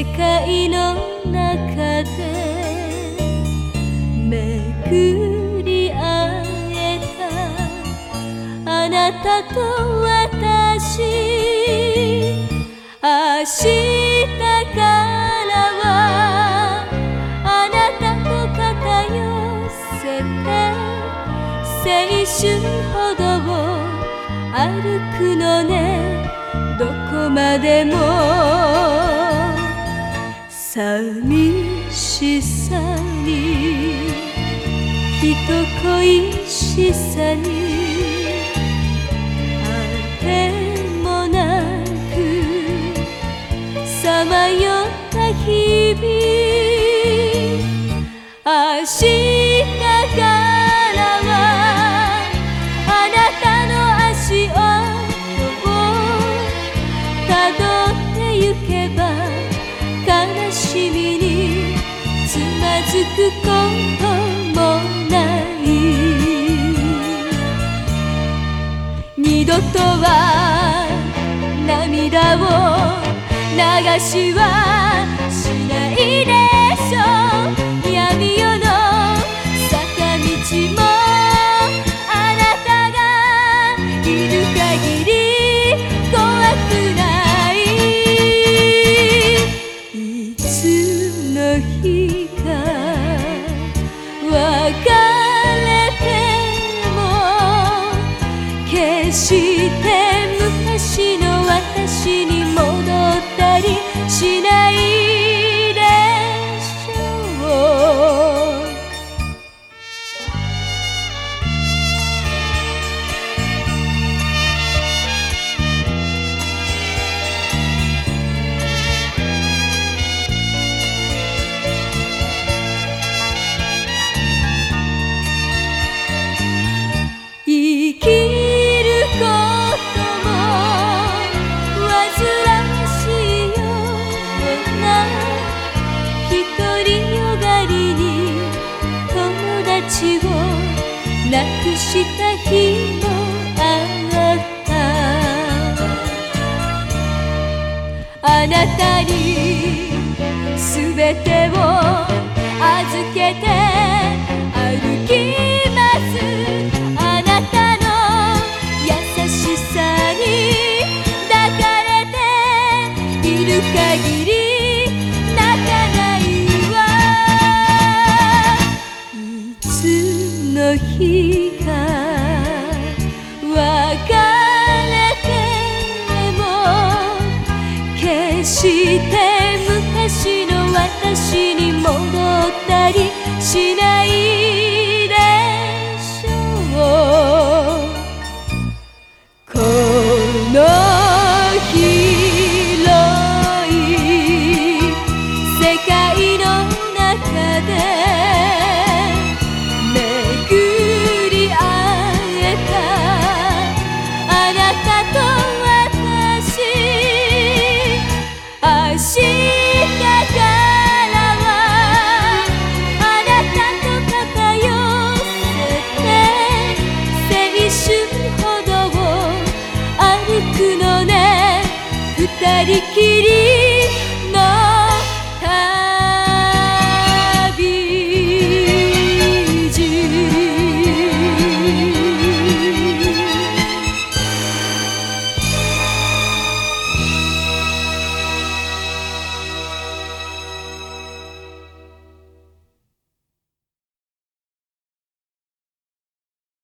世界の中で巡り会えた。あなたと私明日からはあなたと肩寄せて青春歩道を歩くのね。どこまでも寂しさに人恋しさにあてもなくさまよった日々明日しみにつまずくこともない。二度とは涙を流しはしないでしょう。友達を亡くした日もあったあなたにすべてを預けて歩きますあなたの優しさに抱かれている限りの日か別れても決して昔の私に戻ったりしないでしょう。この広い世界の中で二人きり